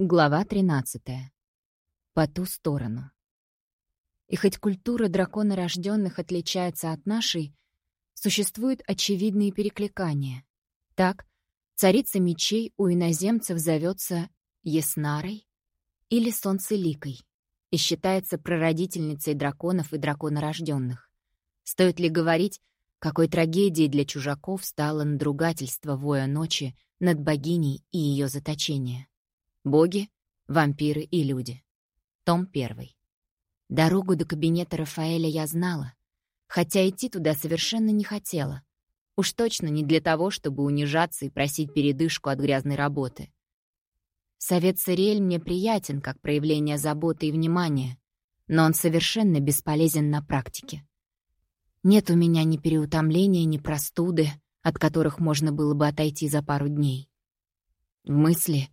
Глава 13. По ту сторону. И хоть культура дракона рожденных отличается от нашей, существуют очевидные перекликания. Так, царица мечей у иноземцев зовется Яснарой или Солнцеликой и считается прародительницей драконов и драконорожденных. Стоит ли говорить, какой трагедией для чужаков стало надругательство воя ночи над богиней и ее заточение? Боги, вампиры и люди. Том 1. Дорогу до кабинета Рафаэля я знала, хотя идти туда совершенно не хотела. Уж точно не для того, чтобы унижаться и просить передышку от грязной работы. Совет Сириэль мне приятен как проявление заботы и внимания, но он совершенно бесполезен на практике. Нет у меня ни переутомления, ни простуды, от которых можно было бы отойти за пару дней. В мысли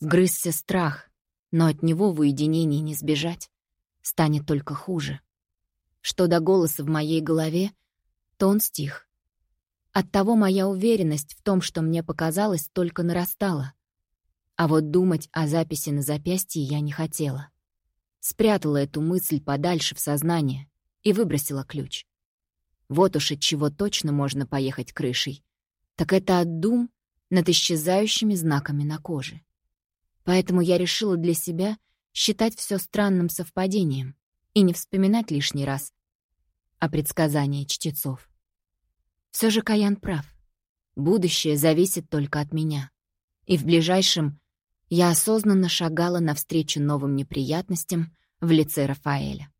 Вгрызся страх, но от него в уединении не сбежать. Станет только хуже. Что до голоса в моей голове, то он стих. Оттого моя уверенность в том, что мне показалось, только нарастала. А вот думать о записи на запястье я не хотела. Спрятала эту мысль подальше в сознание и выбросила ключ. Вот уж от чего точно можно поехать крышей. Так это от дум над исчезающими знаками на коже. Поэтому я решила для себя считать все странным совпадением и не вспоминать лишний раз о предсказании чтецов. Все же Каян прав. Будущее зависит только от меня. И в ближайшем я осознанно шагала навстречу новым неприятностям в лице Рафаэля.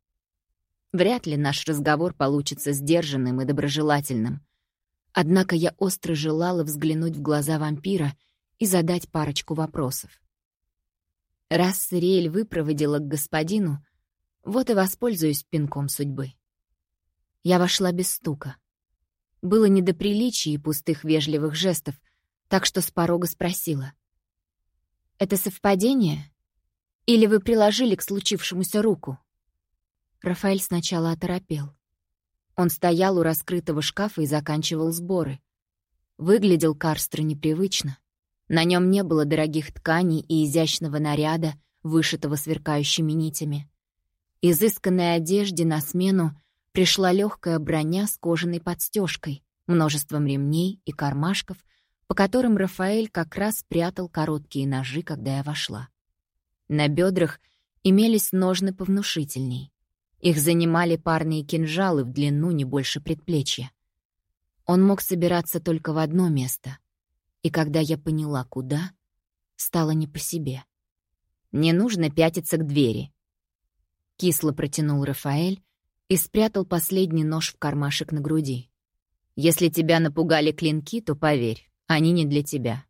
Вряд ли наш разговор получится сдержанным и доброжелательным. Однако я остро желала взглянуть в глаза вампира и задать парочку вопросов. Раз Сириэль выпроводила к господину, вот и воспользуюсь пинком судьбы. Я вошла без стука. Было не до приличий и пустых вежливых жестов, так что с порога спросила. «Это совпадение? Или вы приложили к случившемуся руку?» Рафаэль сначала оторопел. Он стоял у раскрытого шкафа и заканчивал сборы. Выглядел Карстро непривычно. На нем не было дорогих тканей и изящного наряда, вышитого сверкающими нитями. Изысканной одежде на смену пришла легкая броня с кожаной подстежкой, множеством ремней и кармашков, по которым Рафаэль как раз прятал короткие ножи, когда я вошла. На бедрах имелись ножны повнушительней. Их занимали парные кинжалы в длину не больше предплечья. Он мог собираться только в одно место — и когда я поняла, куда, стало не по себе. «Не нужно пятиться к двери». Кисло протянул Рафаэль и спрятал последний нож в кармашек на груди. «Если тебя напугали клинки, то поверь, они не для тебя».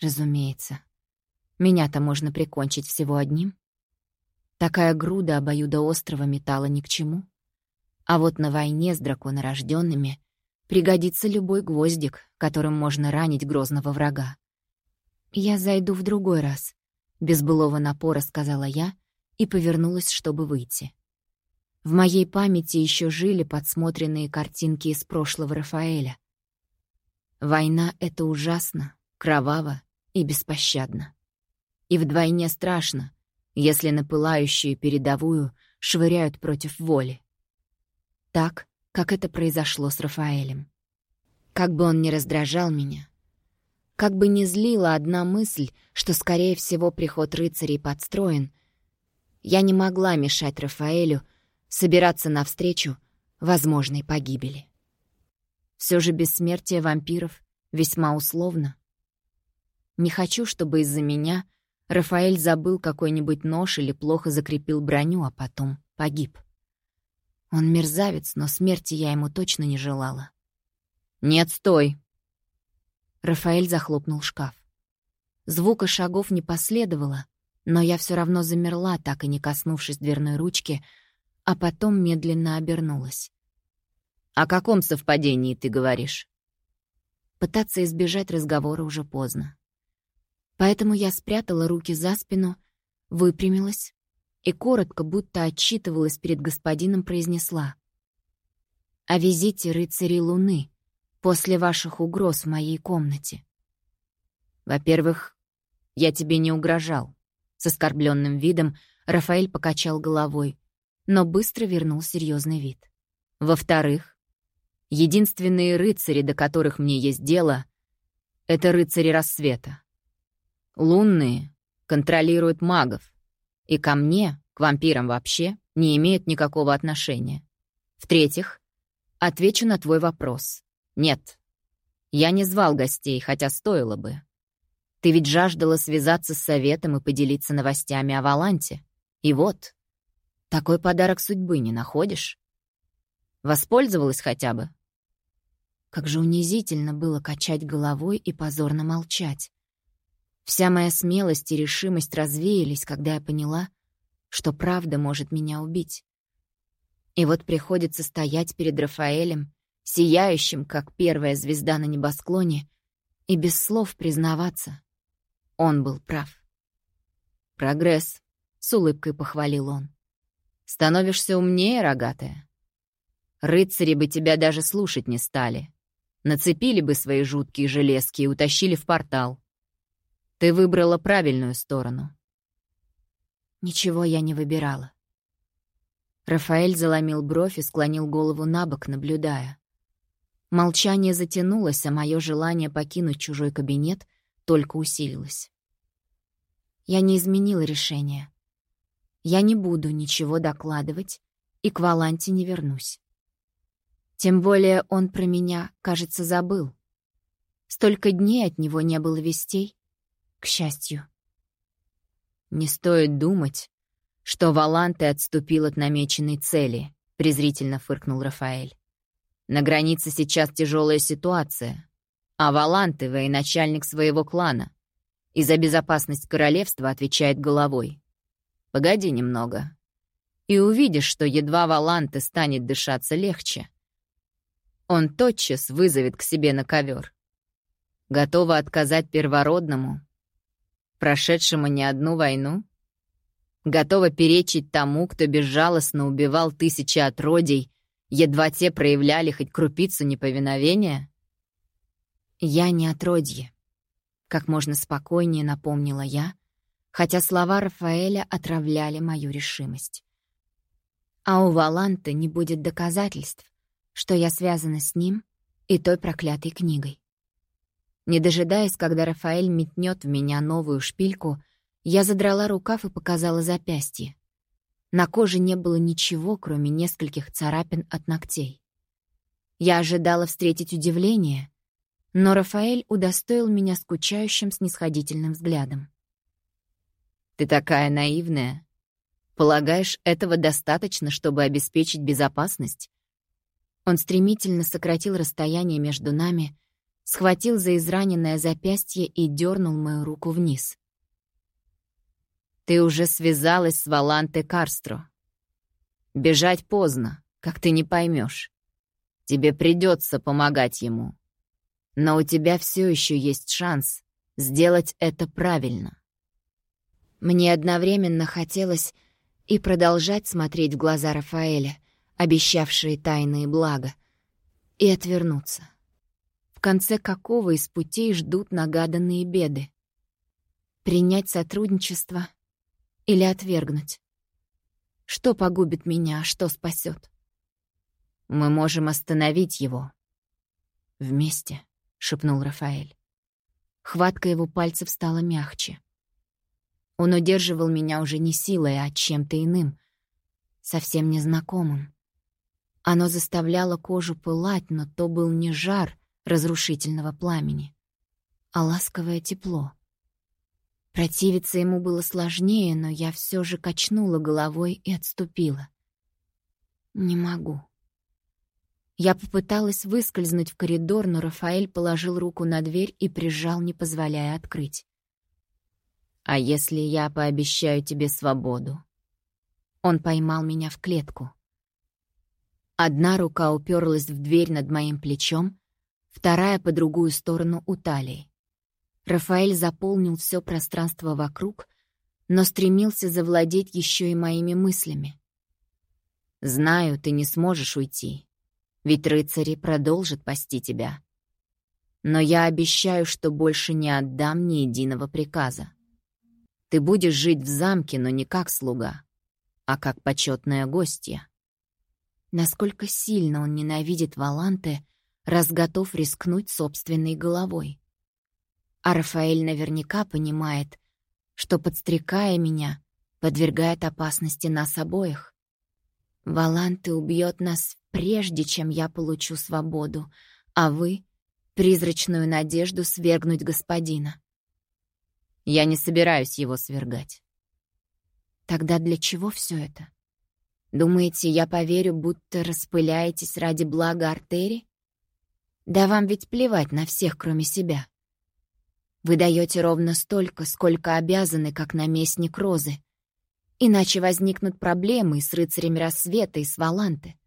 «Разумеется. Меня-то можно прикончить всего одним. Такая груда обоюдоострого металла ни к чему. А вот на войне с драконорожденными Пригодится любой гвоздик, которым можно ранить грозного врага. «Я зайду в другой раз», — без былого напора сказала я и повернулась, чтобы выйти. В моей памяти еще жили подсмотренные картинки из прошлого Рафаэля. Война — это ужасно, кроваво и беспощадно. И вдвойне страшно, если на пылающую передовую швыряют против воли. Так, как это произошло с Рафаэлем. Как бы он ни раздражал меня, как бы ни злила одна мысль, что, скорее всего, приход рыцарей подстроен, я не могла мешать Рафаэлю собираться навстречу возможной погибели. Все же бессмертие вампиров весьма условно. Не хочу, чтобы из-за меня Рафаэль забыл какой-нибудь нож или плохо закрепил броню, а потом погиб. Он мерзавец, но смерти я ему точно не желала. «Нет, стой!» Рафаэль захлопнул шкаф. Звука шагов не последовало, но я все равно замерла, так и не коснувшись дверной ручки, а потом медленно обернулась. «О каком совпадении ты говоришь?» Пытаться избежать разговора уже поздно. Поэтому я спрятала руки за спину, выпрямилась, и коротко, будто отчитывалась перед господином, произнесла. «О визите рыцарей Луны после ваших угроз в моей комнате». «Во-первых, я тебе не угрожал», С оскорбленным видом Рафаэль покачал головой, но быстро вернул серьезный вид. Во-вторых, единственные рыцари, до которых мне есть дело, — это рыцари рассвета. Лунные контролируют магов, и ко мне, к вампирам вообще, не имеют никакого отношения. В-третьих, отвечу на твой вопрос. Нет, я не звал гостей, хотя стоило бы. Ты ведь жаждала связаться с советом и поделиться новостями о Валанте. И вот, такой подарок судьбы не находишь? Воспользовалась хотя бы? Как же унизительно было качать головой и позорно молчать. Вся моя смелость и решимость развеялись, когда я поняла, что правда может меня убить. И вот приходится стоять перед Рафаэлем, сияющим, как первая звезда на небосклоне, и без слов признаваться. Он был прав. «Прогресс», — с улыбкой похвалил он. «Становишься умнее, рогатая. Рыцари бы тебя даже слушать не стали. Нацепили бы свои жуткие железки и утащили в портал. Ты выбрала правильную сторону. Ничего я не выбирала. Рафаэль заломил бровь и склонил голову на бок, наблюдая. Молчание затянулось, а мое желание покинуть чужой кабинет только усилилось. Я не изменила решение. Я не буду ничего докладывать и к Валанте не вернусь. Тем более он про меня, кажется, забыл. Столько дней от него не было вестей, к счастью. «Не стоит думать, что Валанте отступил от намеченной цели», — презрительно фыркнул Рафаэль. «На границе сейчас тяжелая ситуация, а Валанте — военачальник своего клана, и за безопасность королевства отвечает головой. Погоди немного, и увидишь, что едва Валанте станет дышаться легче. Он тотчас вызовет к себе на ковер. Готова отказать первородному, прошедшему не одну войну? Готова перечить тому, кто безжалостно убивал тысячи отродий, едва те проявляли хоть крупицу неповиновения? «Я не отродье», — как можно спокойнее напомнила я, хотя слова Рафаэля отравляли мою решимость. А у Валанта не будет доказательств, что я связана с ним и той проклятой книгой. Не дожидаясь, когда Рафаэль метнет в меня новую шпильку, я задрала рукав и показала запястье. На коже не было ничего, кроме нескольких царапин от ногтей. Я ожидала встретить удивление, но Рафаэль удостоил меня скучающим снисходительным взглядом. «Ты такая наивная. Полагаешь, этого достаточно, чтобы обеспечить безопасность?» Он стремительно сократил расстояние между нами — схватил за израненное запястье и дернул мою руку вниз. «Ты уже связалась с Валанте Карстро. Бежать поздно, как ты не поймешь. Тебе придется помогать ему. Но у тебя все еще есть шанс сделать это правильно». Мне одновременно хотелось и продолжать смотреть в глаза Рафаэля, обещавшие тайные блага, и отвернуться конце какого из путей ждут нагаданные беды. Принять сотрудничество или отвергнуть? Что погубит меня, а что спасет? Мы можем остановить его. Вместе, — шепнул Рафаэль. Хватка его пальцев стала мягче. Он удерживал меня уже не силой, а чем-то иным, совсем незнакомым. Оно заставляло кожу пылать, но то был не жар, разрушительного пламени, а ласковое тепло. Противиться ему было сложнее, но я все же качнула головой и отступила. «Не могу». Я попыталась выскользнуть в коридор, но Рафаэль положил руку на дверь и прижал, не позволяя открыть. «А если я пообещаю тебе свободу?» Он поймал меня в клетку. Одна рука уперлась в дверь над моим плечом, вторая по другую сторону у талии. Рафаэль заполнил все пространство вокруг, но стремился завладеть еще и моими мыслями. «Знаю, ты не сможешь уйти, ведь рыцари продолжат пасти тебя. Но я обещаю, что больше не отдам ни единого приказа. Ты будешь жить в замке, но не как слуга, а как почетная гостья. Насколько сильно он ненавидит Валанте, раз готов рискнуть собственной головой. А Рафаэль наверняка понимает, что, подстрекая меня, подвергает опасности нас обоих. Валанте убьет нас прежде, чем я получу свободу, а вы — призрачную надежду свергнуть господина. Я не собираюсь его свергать. Тогда для чего все это? Думаете, я поверю, будто распыляетесь ради блага артерии? Да вам ведь плевать на всех, кроме себя. Вы даете ровно столько, сколько обязаны, как наместник Розы. Иначе возникнут проблемы и с рыцарями рассвета, и с Валанты.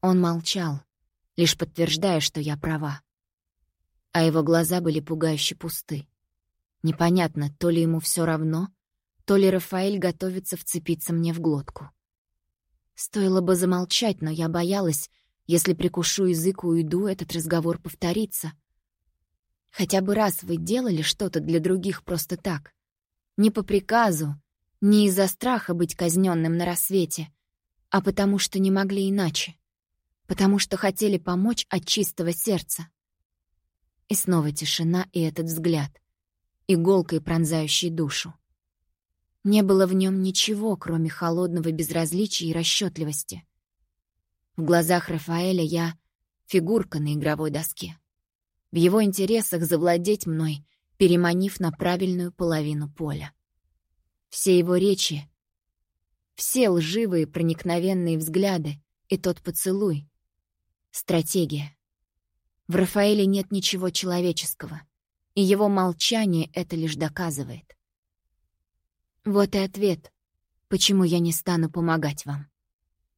Он молчал, лишь подтверждая, что я права. А его глаза были пугающе пусты. Непонятно, то ли ему все равно, то ли Рафаэль готовится вцепиться мне в глотку. Стоило бы замолчать, но я боялась, если прикушу язык и уйду, этот разговор повторится. Хотя бы раз вы делали что-то для других просто так. Не по приказу, не из-за страха быть казненным на рассвете, а потому что не могли иначе. Потому что хотели помочь от чистого сердца. И снова тишина и этот взгляд иголкой пронзающей душу. Не было в нем ничего, кроме холодного безразличия и расчетливости. В глазах Рафаэля я — фигурка на игровой доске. В его интересах завладеть мной, переманив на правильную половину поля. Все его речи, все лживые проникновенные взгляды и тот поцелуй — стратегия. В Рафаэле нет ничего человеческого — и его молчание это лишь доказывает. Вот и ответ, почему я не стану помогать вам.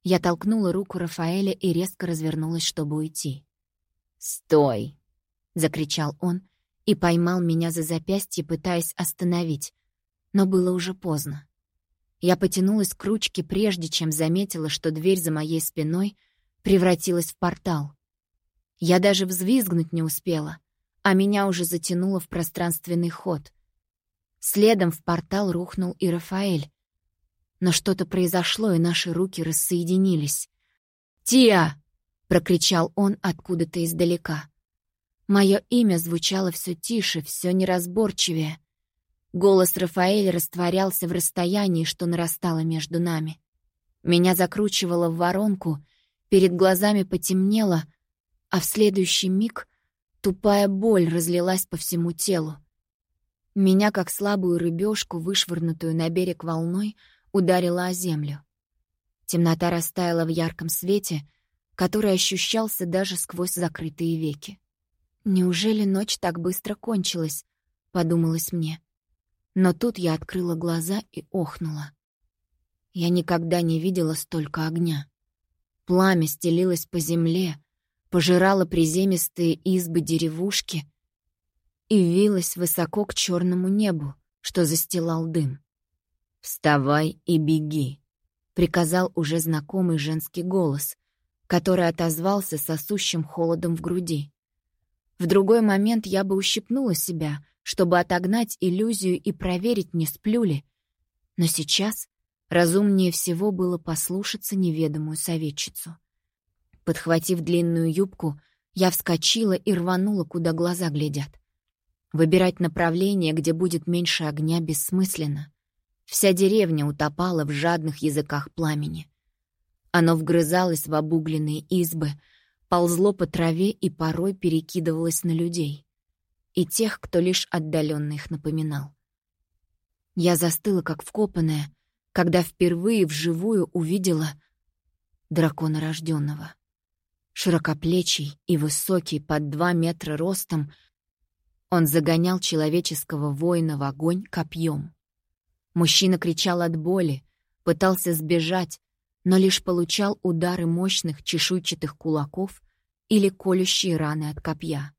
Я толкнула руку Рафаэля и резко развернулась, чтобы уйти. «Стой!» — закричал он и поймал меня за запястье, пытаясь остановить, но было уже поздно. Я потянулась к ручке, прежде чем заметила, что дверь за моей спиной превратилась в портал. Я даже взвизгнуть не успела, а меня уже затянуло в пространственный ход. Следом в портал рухнул и Рафаэль. Но что-то произошло, и наши руки рассоединились. «Тия!» — прокричал он откуда-то издалека. Мое имя звучало все тише, все неразборчивее. Голос Рафаэля растворялся в расстоянии, что нарастало между нами. Меня закручивало в воронку, перед глазами потемнело, а в следующий миг Тупая боль разлилась по всему телу. Меня, как слабую рыбешку, вышвырнутую на берег волной, ударила о землю. Темнота растаяла в ярком свете, который ощущался даже сквозь закрытые веки. «Неужели ночь так быстро кончилась?» — подумалось мне. Но тут я открыла глаза и охнула. Я никогда не видела столько огня. Пламя стелилось по земле, пожирала приземистые избы деревушки и вилась высоко к черному небу, что застилал дым. «Вставай и беги», — приказал уже знакомый женский голос, который отозвался сосущим холодом в груди. В другой момент я бы ущипнула себя, чтобы отогнать иллюзию и проверить, не сплю ли. Но сейчас разумнее всего было послушаться неведомую советчицу. Подхватив длинную юбку, я вскочила и рванула, куда глаза глядят. Выбирать направление, где будет меньше огня, бессмысленно. Вся деревня утопала в жадных языках пламени. Оно вгрызалось в обугленные избы, ползло по траве и порой перекидывалось на людей. И тех, кто лишь отдаленно их напоминал. Я застыла, как вкопанная, когда впервые вживую увидела дракона рожденного. Широкоплечий и высокий, под два метра ростом, он загонял человеческого воина в огонь копьем. Мужчина кричал от боли, пытался сбежать, но лишь получал удары мощных чешуйчатых кулаков или колющие раны от копья.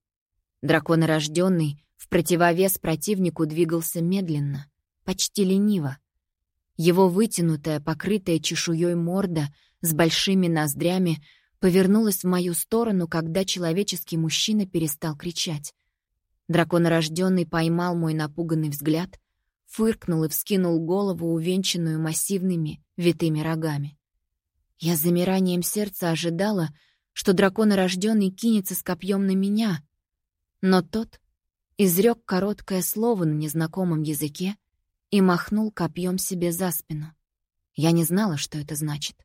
Драконорожденный в противовес противнику двигался медленно, почти лениво. Его вытянутая, покрытая чешуей морда с большими ноздрями повернулась в мою сторону, когда человеческий мужчина перестал кричать. Драконорожденный поймал мой напуганный взгляд, фыркнул и вскинул голову, увенчанную массивными витыми рогами. Я с замиранием сердца ожидала, что драконорожденный кинется с копьем на меня, но тот изрек короткое слово на незнакомом языке и махнул копьем себе за спину. Я не знала, что это значит.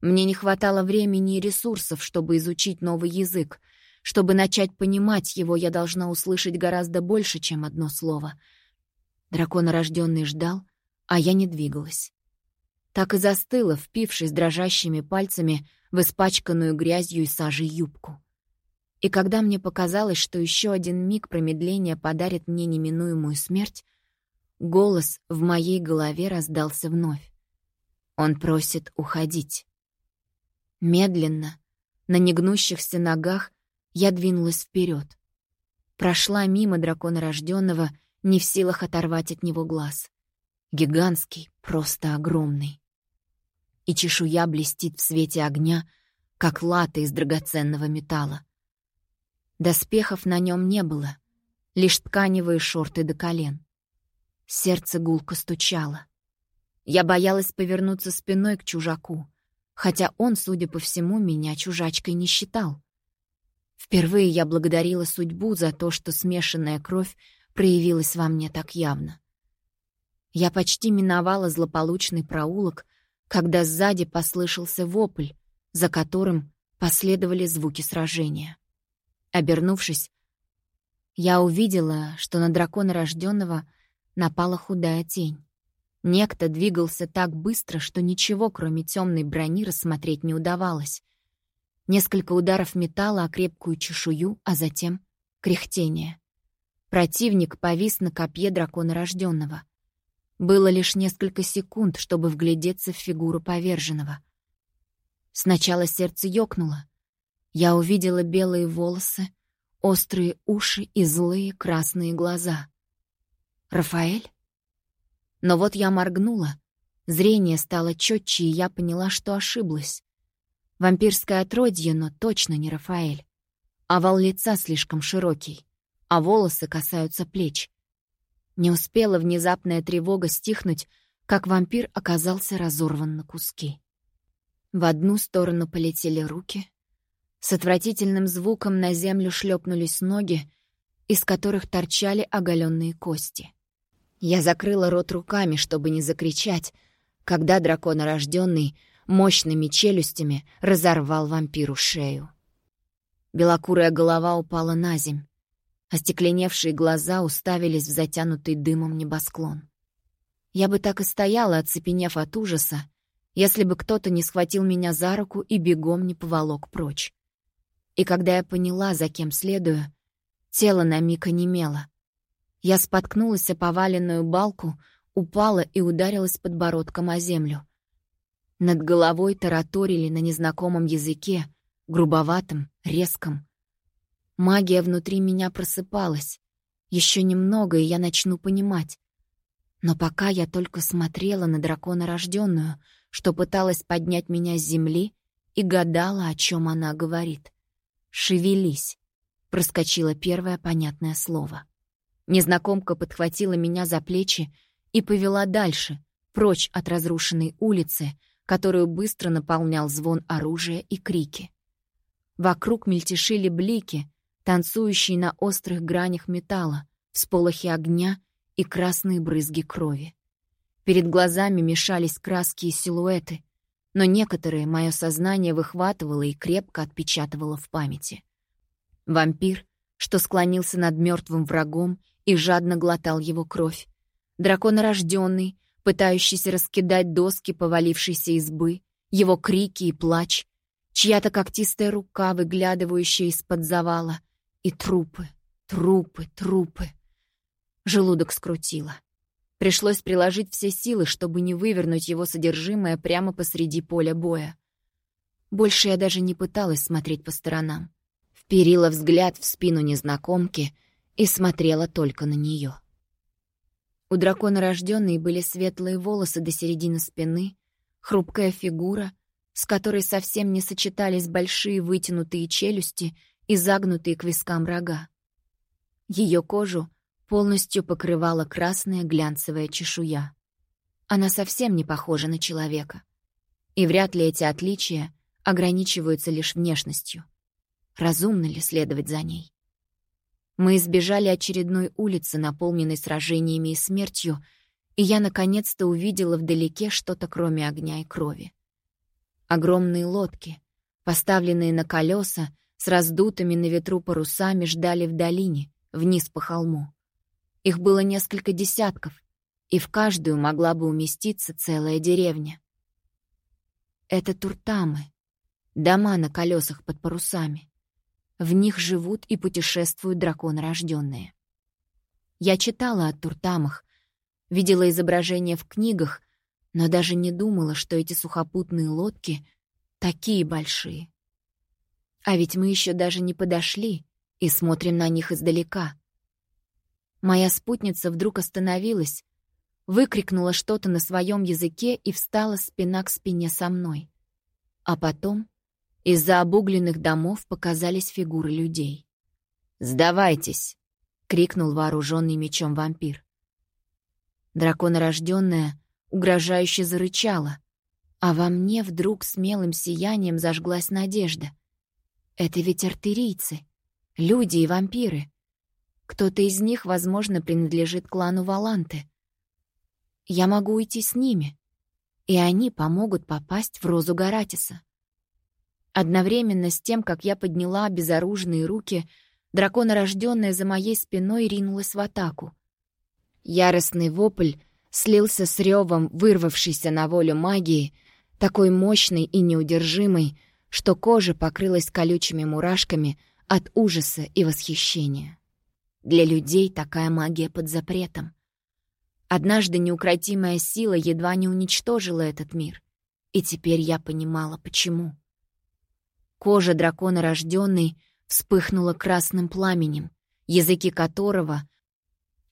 Мне не хватало времени и ресурсов, чтобы изучить новый язык. Чтобы начать понимать его, я должна услышать гораздо больше, чем одно слово. Драконорожденный ждал, а я не двигалась. Так и застыла, впившись дрожащими пальцами в испачканную грязью и сажей юбку. И когда мне показалось, что еще один миг промедления подарит мне неминуемую смерть, голос в моей голове раздался вновь. Он просит уходить. Медленно, на негнущихся ногах, я двинулась вперед. Прошла мимо дракона рожденного, не в силах оторвать от него глаз. Гигантский, просто огромный. И чешуя блестит в свете огня, как лата из драгоценного металла. Доспехов на нем не было, лишь тканевые шорты до колен. Сердце гулко стучало. Я боялась повернуться спиной к чужаку, хотя он, судя по всему, меня чужачкой не считал. Впервые я благодарила судьбу за то, что смешанная кровь проявилась во мне так явно. Я почти миновала злополучный проулок, когда сзади послышался вопль, за которым последовали звуки сражения. Обернувшись, я увидела, что на дракона рожденного напала худая тень. Некто двигался так быстро, что ничего, кроме темной брони, рассмотреть не удавалось. Несколько ударов металла о крепкую чешую, а затем — кряхтение. Противник повис на копье дракона рожденного. Было лишь несколько секунд, чтобы вглядеться в фигуру поверженного. Сначала сердце ёкнуло, я увидела белые волосы, острые уши и злые красные глаза. «Рафаэль?» Но вот я моргнула, зрение стало четче, и я поняла, что ошиблась. Вампирское отродье, но точно не Рафаэль. Овал лица слишком широкий, а волосы касаются плеч. Не успела внезапная тревога стихнуть, как вампир оказался разорван на куски. В одну сторону полетели руки, с отвратительным звуком на землю шлепнулись ноги, из которых торчали оголенные кости. Я закрыла рот руками, чтобы не закричать, когда драконорожденный мощными челюстями разорвал вампиру шею. Белокурая голова упала на земь. Остекленевшие глаза уставились в затянутый дымом небосклон. Я бы так и стояла, оцепенев от ужаса, если бы кто-то не схватил меня за руку и бегом не поволок прочь. И когда я поняла, за кем следую, тело на миг онемело. Я споткнулась о поваленную балку, упала и ударилась подбородком о землю. Над головой тараторили на незнакомом языке, грубоватом, резком. Магия внутри меня просыпалась. Еще немного, и я начну понимать. Но пока я только смотрела на дракона рожденную, что пыталась поднять меня с земли, и гадала, о чем она говорит. «Шевелись», — проскочило первое понятное слово. Незнакомка подхватила меня за плечи и повела дальше, прочь от разрушенной улицы, которую быстро наполнял звон оружия и крики. Вокруг мельтешили блики, танцующие на острых гранях металла, всполохи огня и красные брызги крови. Перед глазами мешались краски и силуэты, но некоторые мое сознание выхватывало и крепко отпечатывало в памяти. Вампир, что склонился над мертвым врагом и жадно глотал его кровь. Драконорожденный, пытающийся раскидать доски повалившейся избы, его крики и плач, чья-то когтистая рука, выглядывающая из-под завала, и трупы, трупы, трупы. Желудок скрутило. Пришлось приложить все силы, чтобы не вывернуть его содержимое прямо посреди поля боя. Больше я даже не пыталась смотреть по сторонам. Вперила взгляд в спину незнакомки и смотрела только на нее. У дракона рожденной были светлые волосы до середины спины, хрупкая фигура, с которой совсем не сочетались большие вытянутые челюсти и загнутые к вискам рога. Ее кожу полностью покрывала красная глянцевая чешуя. Она совсем не похожа на человека. И вряд ли эти отличия ограничиваются лишь внешностью. Разумно ли следовать за ней? Мы избежали очередной улицы, наполненной сражениями и смертью, и я наконец-то увидела вдалеке что-то кроме огня и крови. Огромные лодки, поставленные на колеса, с раздутыми на ветру парусами ждали в долине, вниз по холму. Их было несколько десятков, и в каждую могла бы уместиться целая деревня. Это туртамы, дома на колесах под парусами. В них живут и путешествуют драконорожденные. Я читала о туртамах, видела изображения в книгах, но даже не думала, что эти сухопутные лодки такие большие. А ведь мы еще даже не подошли и смотрим на них издалека. Моя спутница вдруг остановилась, выкрикнула что-то на своем языке и встала спина к спине со мной. А потом из-за обугленных домов показались фигуры людей. «Сдавайтесь!» — крикнул вооруженный мечом вампир. Драконорожденная угрожающе зарычала, а во мне вдруг смелым сиянием зажглась надежда. Это ведь артерийцы, люди и вампиры. Кто-то из них, возможно, принадлежит клану Валанты. Я могу уйти с ними, и они помогут попасть в Розу Гаратиса. Одновременно с тем, как я подняла безоружные руки, драконорожденная за моей спиной ринулась в атаку. Яростный вопль слился с ревом, вырвавшейся на волю магии, такой мощной и неудержимой, что кожа покрылась колючими мурашками от ужаса и восхищения. Для людей такая магия под запретом. Однажды неукротимая сила едва не уничтожила этот мир, и теперь я понимала, почему. Кожа дракона рожденной вспыхнула красным пламенем, языки которого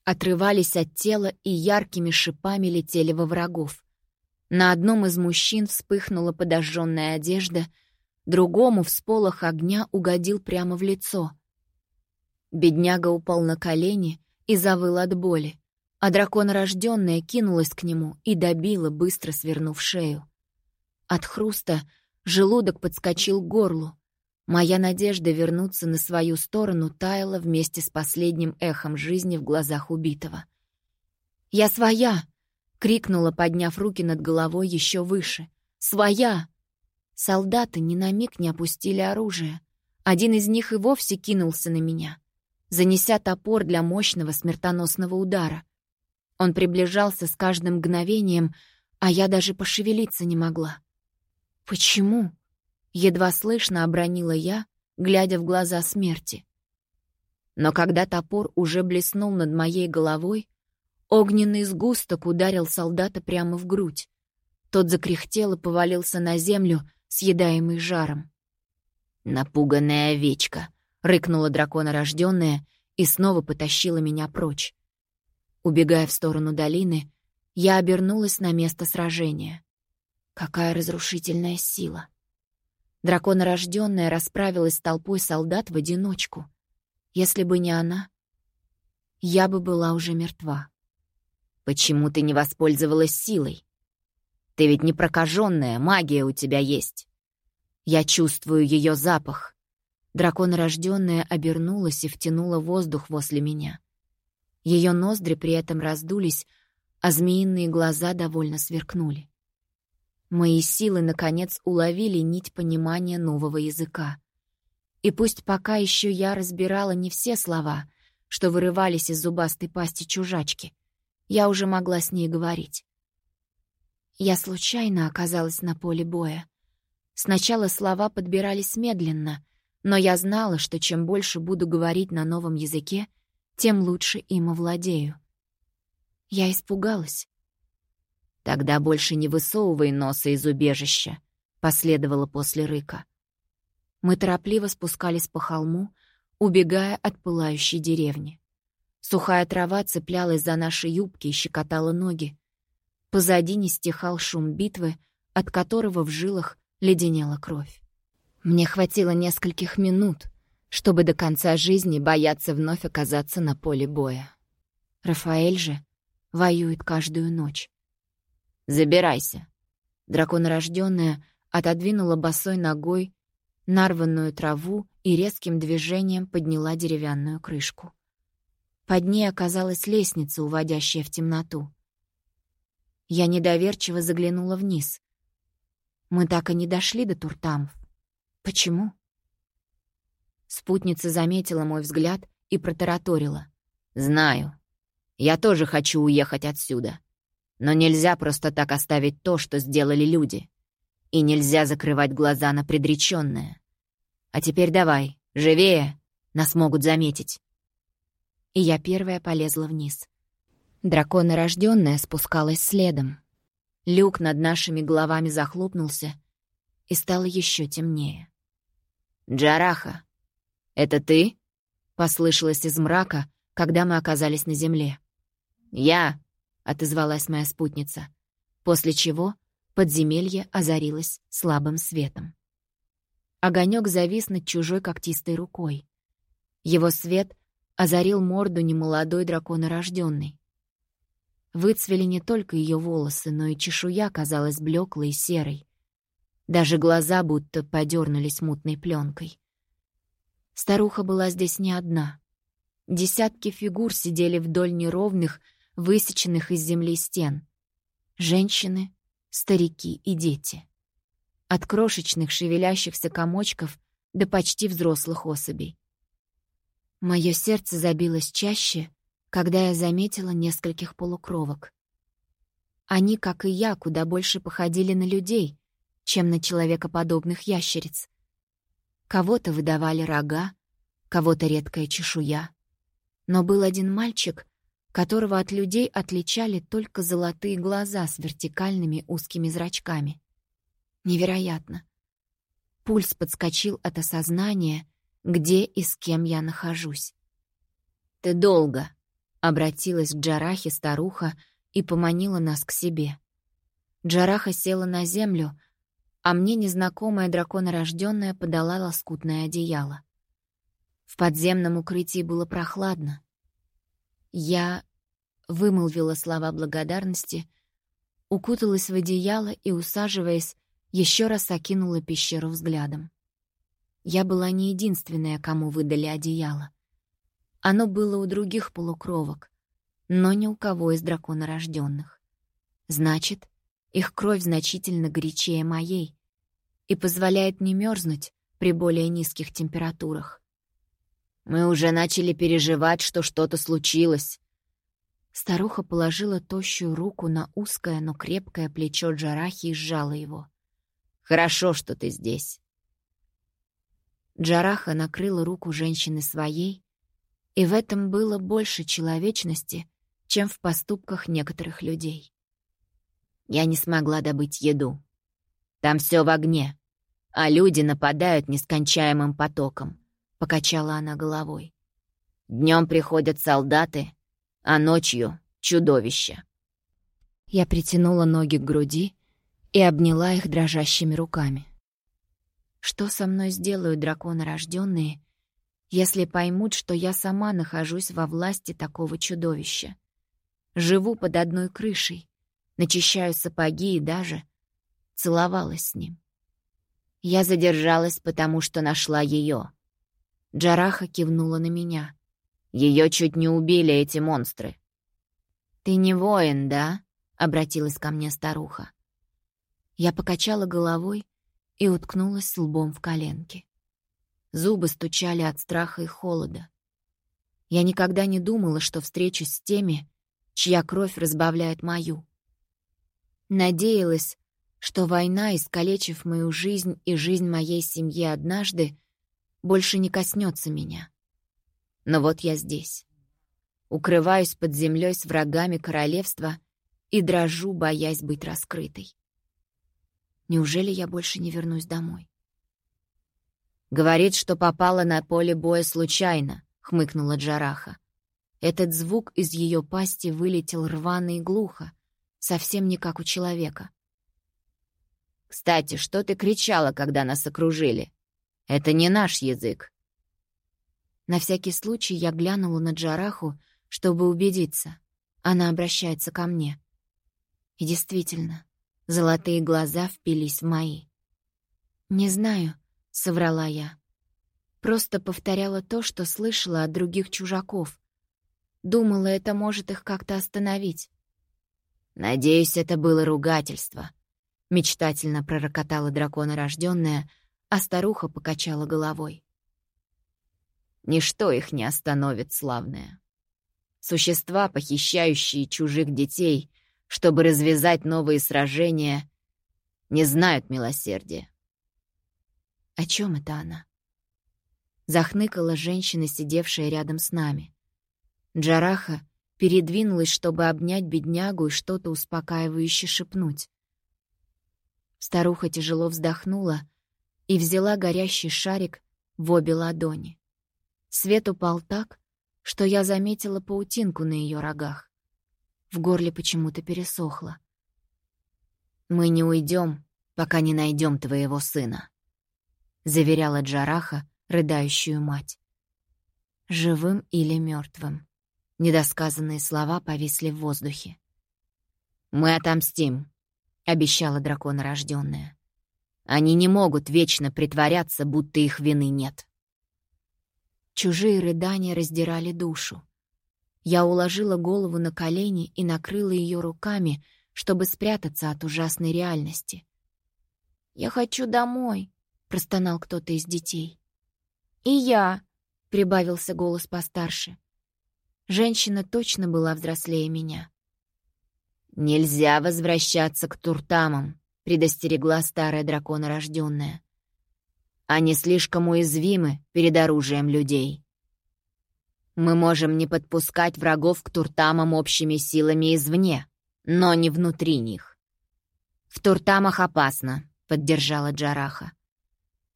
отрывались от тела и яркими шипами летели во врагов. На одном из мужчин вспыхнула подожженная одежда, другому в сполох огня угодил прямо в лицо. Бедняга упал на колени и завыл от боли, а драконорожденная кинулась к нему и добила, быстро свернув шею. От хруста Желудок подскочил к горлу. Моя надежда вернуться на свою сторону таяла вместе с последним эхом жизни в глазах убитого. «Я своя!» — крикнула, подняв руки над головой еще выше. «Своя!» Солдаты ни на миг не опустили оружие. Один из них и вовсе кинулся на меня, занеся топор для мощного смертоносного удара. Он приближался с каждым мгновением, а я даже пошевелиться не могла. «Почему?» — едва слышно обронила я, глядя в глаза смерти. Но когда топор уже блеснул над моей головой, огненный сгусток ударил солдата прямо в грудь. Тот закряхтел и повалился на землю, съедаемый жаром. «Напуганная овечка!» — рыкнула драконорожденная и снова потащила меня прочь. Убегая в сторону долины, я обернулась на место сражения. Какая разрушительная сила! Драконорожденная расправилась с толпой солдат в одиночку. Если бы не она, я бы была уже мертва. Почему ты не воспользовалась силой? Ты ведь не прокаженная, магия у тебя есть. Я чувствую ее запах. Драконорожденная обернулась и втянула воздух возле меня. Ее ноздри при этом раздулись, а змеиные глаза довольно сверкнули. Мои силы, наконец, уловили нить понимания нового языка. И пусть пока еще я разбирала не все слова, что вырывались из зубастой пасти чужачки, я уже могла с ней говорить. Я случайно оказалась на поле боя. Сначала слова подбирались медленно, но я знала, что чем больше буду говорить на новом языке, тем лучше им овладею. Я испугалась. «Тогда больше не высовывай носа из убежища», — последовало после рыка. Мы торопливо спускались по холму, убегая от пылающей деревни. Сухая трава цеплялась за наши юбки и щекотала ноги. Позади не стихал шум битвы, от которого в жилах леденела кровь. Мне хватило нескольких минут, чтобы до конца жизни бояться вновь оказаться на поле боя. Рафаэль же воюет каждую ночь. «Забирайся». Драконорожденная отодвинула босой ногой нарванную траву и резким движением подняла деревянную крышку. Под ней оказалась лестница, уводящая в темноту. Я недоверчиво заглянула вниз. Мы так и не дошли до Туртамов. Почему? Спутница заметила мой взгляд и протараторила. «Знаю. Я тоже хочу уехать отсюда. Но нельзя просто так оставить то, что сделали люди. И нельзя закрывать глаза на предречённое. А теперь давай, живее, нас могут заметить». И я первая полезла вниз. Дракона рождённая спускалась следом. Люк над нашими головами захлопнулся, и стало ещё темнее. «Джараха, это ты?» — послышалось из мрака, когда мы оказались на земле. «Я», — отозвалась моя спутница, после чего подземелье озарилось слабым светом. Огонек завис над чужой когтистой рукой. Его свет озарил морду немолодой драконорожденной. Выцвели не только ее волосы, но и чешуя казалась блеклой и серой. Даже глаза будто подернулись мутной пленкой. Старуха была здесь не одна. Десятки фигур сидели вдоль неровных, высеченных из земли стен. Женщины, старики и дети. От крошечных шевелящихся комочков до почти взрослых особей. Мое сердце забилось чаще, когда я заметила нескольких полукровок. Они, как и я, куда больше походили на людей, чем на человекоподобных ящериц. Кого-то выдавали рога, кого-то редкая чешуя. Но был один мальчик, которого от людей отличали только золотые глаза с вертикальными узкими зрачками. Невероятно. Пульс подскочил от осознания, где и с кем я нахожусь. «Ты долго», — обратилась к Джарахе старуха и поманила нас к себе. Джараха села на землю, а мне незнакомая драконорожденная подала лоскутное одеяло. В подземном укрытии было прохладно. Я вымолвила слова благодарности, укуталась в одеяло и, усаживаясь, еще раз окинула пещеру взглядом. Я была не единственная, кому выдали одеяло. Оно было у других полукровок, но ни у кого из драконорожденных. Значит, их кровь значительно горячее моей и позволяет не мерзнуть при более низких температурах. Мы уже начали переживать, что что-то случилось. Старуха положила тощую руку на узкое, но крепкое плечо Джарахи и сжала его. «Хорошо, что ты здесь». Джараха накрыла руку женщины своей, и в этом было больше человечности, чем в поступках некоторых людей. Я не смогла добыть еду. Там все в огне, а люди нападают нескончаемым потоком», — покачала она головой. Днем приходят солдаты, а ночью — чудовища». Я притянула ноги к груди и обняла их дрожащими руками. Что со мной сделают драконы рожденные, если поймут, что я сама нахожусь во власти такого чудовища? Живу под одной крышей, начищаю сапоги и даже целовалась с ним. Я задержалась, потому что нашла ее. Джараха кивнула на меня. Ее чуть не убили эти монстры. «Ты не воин, да?» — обратилась ко мне старуха. Я покачала головой и уткнулась лбом в коленки. Зубы стучали от страха и холода. Я никогда не думала, что встречусь с теми, чья кровь разбавляет мою. Надеялась, что война, искалечив мою жизнь и жизнь моей семьи однажды, больше не коснется меня. Но вот я здесь. Укрываюсь под землей с врагами королевства и дрожу, боясь быть раскрытой. Неужели я больше не вернусь домой? «Говорит, что попала на поле боя случайно», — хмыкнула Джараха. Этот звук из ее пасти вылетел рвано и глухо, совсем не как у человека. «Кстати, что ты кричала, когда нас окружили? Это не наш язык». На всякий случай я глянула на Джараху, чтобы убедиться. Она обращается ко мне. И действительно, золотые глаза впились в мои. «Не знаю», — соврала я. Просто повторяла то, что слышала от других чужаков. Думала, это может их как-то остановить. «Надеюсь, это было ругательство», — мечтательно пророкотала драконорожденная, а старуха покачала головой. «Ничто их не остановит, славная. Существа, похищающие чужих детей, чтобы развязать новые сражения, не знают милосердия. О чем это она? Захныкала женщина, сидевшая рядом с нами. Джараха передвинулась, чтобы обнять беднягу и что-то успокаивающе шепнуть. Старуха тяжело вздохнула и взяла горящий шарик в обе ладони. Свет упал так, что я заметила паутинку на ее рогах. В горле почему-то пересохло. «Мы не уйдем, пока не найдем твоего сына», — заверяла Джараха рыдающую мать. «Живым или мертвым?» Недосказанные слова повисли в воздухе. «Мы отомстим», — обещала драконорожденная. «Они не могут вечно притворяться, будто их вины нет». Чужие рыдания раздирали душу. Я уложила голову на колени и накрыла ее руками, чтобы спрятаться от ужасной реальности. «Я хочу домой», — простонал кто-то из детей. «И я», — прибавился голос постарше. Женщина точно была взрослее меня. «Нельзя возвращаться к туртамам», — предостерегла старая драконорожденная. Они слишком уязвимы перед оружием людей. Мы можем не подпускать врагов к туртамам общими силами извне, но не внутри них. «В туртамах опасно», — поддержала Джараха.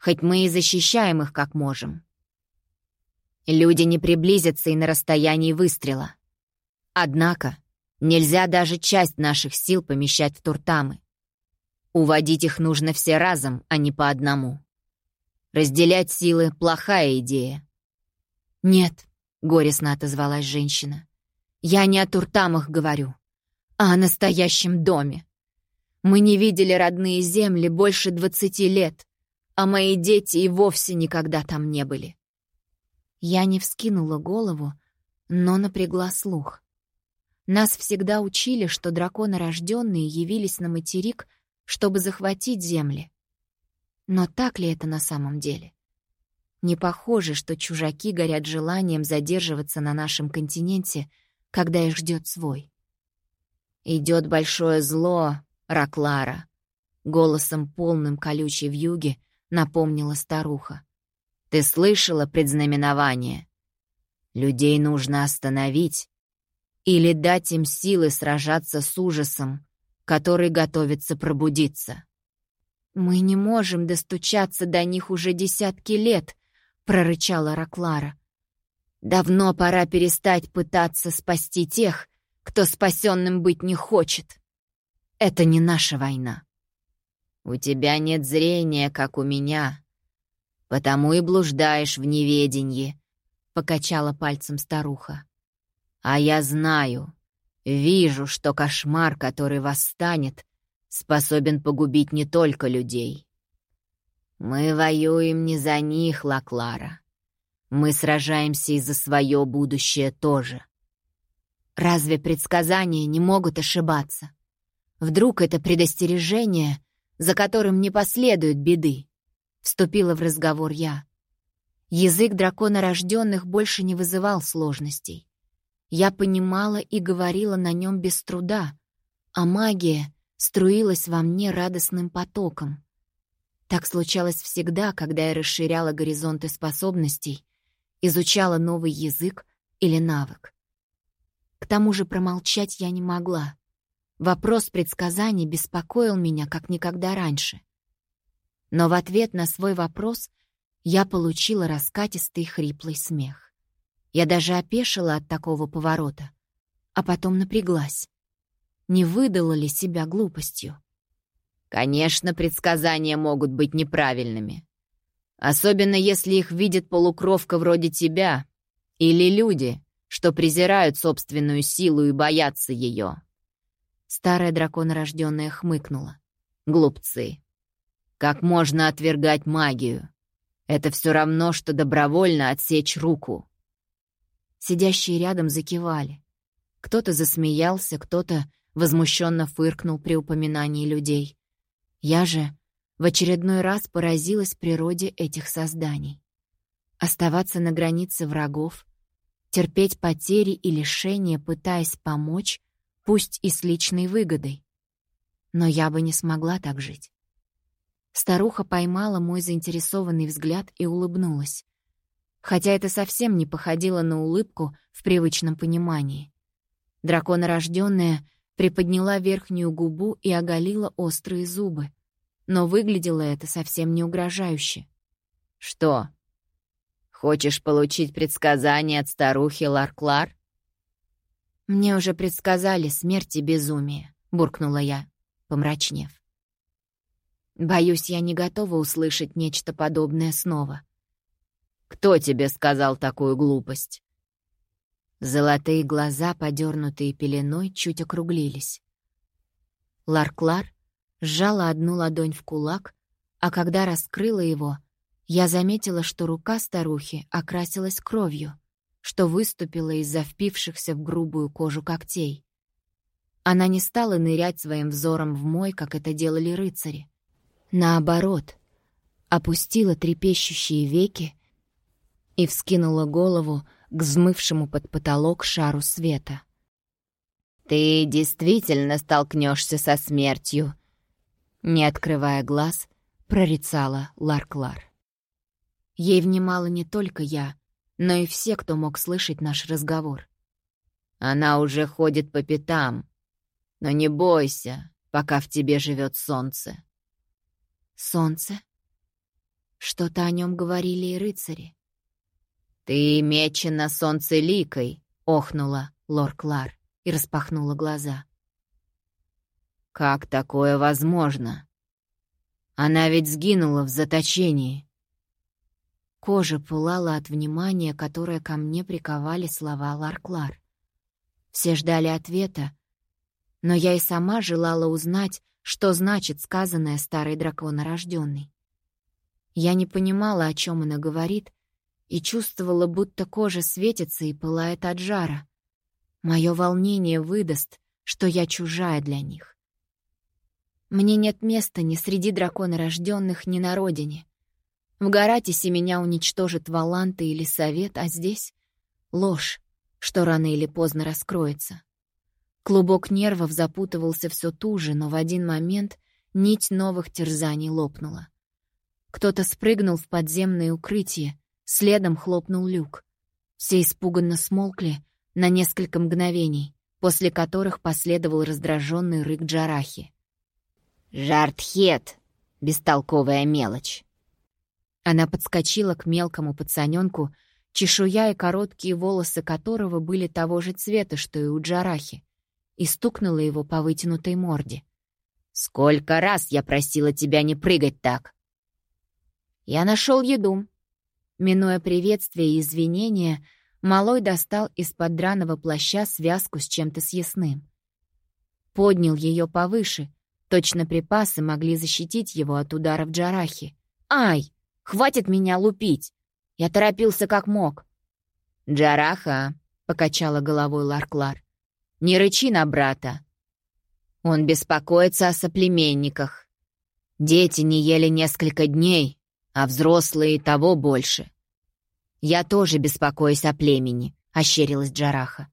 «Хоть мы и защищаем их как можем. Люди не приблизятся и на расстоянии выстрела. Однако нельзя даже часть наших сил помещать в туртамы. Уводить их нужно все разом, а не по одному. Разделять силы — плохая идея. «Нет», — горестно отозвалась женщина. «Я не о туртамах говорю, а о настоящем доме. Мы не видели родные земли больше двадцати лет, а мои дети и вовсе никогда там не были». Я не вскинула голову, но напрягла слух. Нас всегда учили, что драконорожденные явились на материк, чтобы захватить земли. Но так ли это на самом деле? Не похоже, что чужаки горят желанием задерживаться на нашем континенте, когда их ждет свой. «Идет большое зло, Раклара», — голосом полным колючей вьюги напомнила старуха. «Ты слышала предзнаменование? Людей нужно остановить или дать им силы сражаться с ужасом, который готовится пробудиться». «Мы не можем достучаться до них уже десятки лет», — прорычала Раклара. «Давно пора перестать пытаться спасти тех, кто спасенным быть не хочет. Это не наша война». «У тебя нет зрения, как у меня, потому и блуждаешь в неведении», — покачала пальцем старуха. «А я знаю, вижу, что кошмар, который восстанет, способен погубить не только людей. Мы воюем не за них, Лаклара. Мы сражаемся и за свое будущее тоже. Разве предсказания не могут ошибаться? Вдруг это предостережение, за которым не последует беды? Вступила в разговор я. Язык дракона рожденных больше не вызывал сложностей. Я понимала и говорила на нем без труда, а магия струилась во мне радостным потоком. Так случалось всегда, когда я расширяла горизонты способностей, изучала новый язык или навык. К тому же промолчать я не могла. Вопрос предсказаний беспокоил меня, как никогда раньше. Но в ответ на свой вопрос я получила раскатистый хриплый смех. Я даже опешила от такого поворота, а потом напряглась не выдала ли себя глупостью. Конечно, предсказания могут быть неправильными. Особенно если их видит полукровка вроде тебя или люди, что презирают собственную силу и боятся ее. Старая драконорожденная хмыкнула. Глупцы. Как можно отвергать магию? Это все равно, что добровольно отсечь руку. Сидящие рядом закивали. Кто-то засмеялся, кто-то возмущенно фыркнул при упоминании людей. Я же в очередной раз поразилась природе этих созданий. Оставаться на границе врагов, терпеть потери и лишения, пытаясь помочь, пусть и с личной выгодой. Но я бы не смогла так жить. Старуха поймала мой заинтересованный взгляд и улыбнулась. Хотя это совсем не походило на улыбку в привычном понимании. Драконорожденная приподняла верхнюю губу и оголила острые зубы. Но выглядело это совсем не угрожающе. «Что? Хочешь получить предсказание от старухи Ларклар?» «Мне уже предсказали смерть и безумие», — буркнула я, помрачнев. «Боюсь, я не готова услышать нечто подобное снова». «Кто тебе сказал такую глупость?» Золотые глаза, подернутые пеленой, чуть округлились. Ларклар сжала одну ладонь в кулак, а когда раскрыла его, я заметила, что рука старухи окрасилась кровью, что выступила из-за впившихся в грубую кожу когтей. Она не стала нырять своим взором в мой, как это делали рыцари. Наоборот, опустила трепещущие веки и вскинула голову, к взмывшему под потолок шару света. «Ты действительно столкнешься со смертью», — не открывая глаз, прорицала Ларклар. Ей внимала не только я, но и все, кто мог слышать наш разговор. «Она уже ходит по пятам, но не бойся, пока в тебе живет солнце». «Солнце?» Что-то о нем говорили и рыцари. «Ты мечена солнцеликой!» — охнула Лор Клар и распахнула глаза. «Как такое возможно? Она ведь сгинула в заточении!» Кожа пылала от внимания, которое ко мне приковали слова Ларклар. Все ждали ответа, но я и сама желала узнать, что значит сказанное старой драконорожденной. Я не понимала, о чем она говорит, и чувствовала, будто кожа светится и пылает от жара. Мое волнение выдаст, что я чужая для них. Мне нет места ни среди драконорожденных, ни на родине. В Гаратисе меня уничтожит Валанта или Совет, а здесь — ложь, что рано или поздно раскроется. Клубок нервов запутывался все туже, но в один момент нить новых терзаний лопнула. Кто-то спрыгнул в подземное укрытие, Следом хлопнул люк. Все испуганно смолкли на несколько мгновений, после которых последовал раздраженный рык Джарахи. «Жартхет! Бестолковая мелочь!» Она подскочила к мелкому пацаненку, чешуя и короткие волосы которого были того же цвета, что и у Джарахи, и стукнула его по вытянутой морде. «Сколько раз я просила тебя не прыгать так!» «Я нашел еду», Минуя приветствие и извинения, Малой достал из-под драного плаща связку с чем-то съестным. Поднял ее повыше, точно припасы могли защитить его от ударов Джарахи. «Ай! Хватит меня лупить! Я торопился как мог!» «Джараха!» — покачала головой Ларклар. «Не рычи на брата! Он беспокоится о соплеменниках. Дети не ели несколько дней, а взрослые того больше. «Я тоже беспокоюсь о племени», — ощерилась Джараха.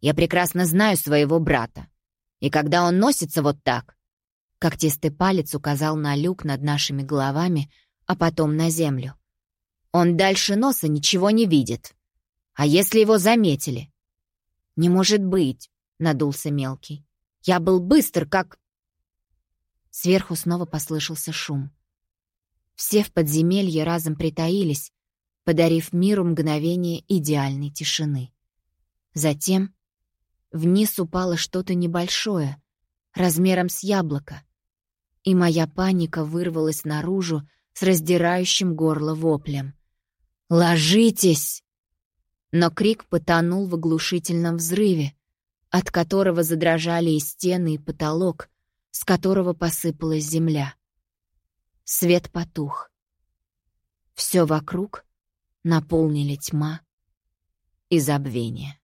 «Я прекрасно знаю своего брата. И когда он носится вот так...» Когтистый палец указал на люк над нашими головами, а потом на землю. «Он дальше носа ничего не видит. А если его заметили?» «Не может быть», — надулся мелкий. «Я был быстр, как...» Сверху снова послышался шум. Все в подземелье разом притаились, подарив миру мгновение идеальной тишины. Затем вниз упало что-то небольшое, размером с яблоко, и моя паника вырвалась наружу с раздирающим горло воплем. «Ложитесь!» Но крик потонул в оглушительном взрыве, от которого задрожали и стены, и потолок, с которого посыпалась земля. Свет потух. Все вокруг наполнили тьма и забвение.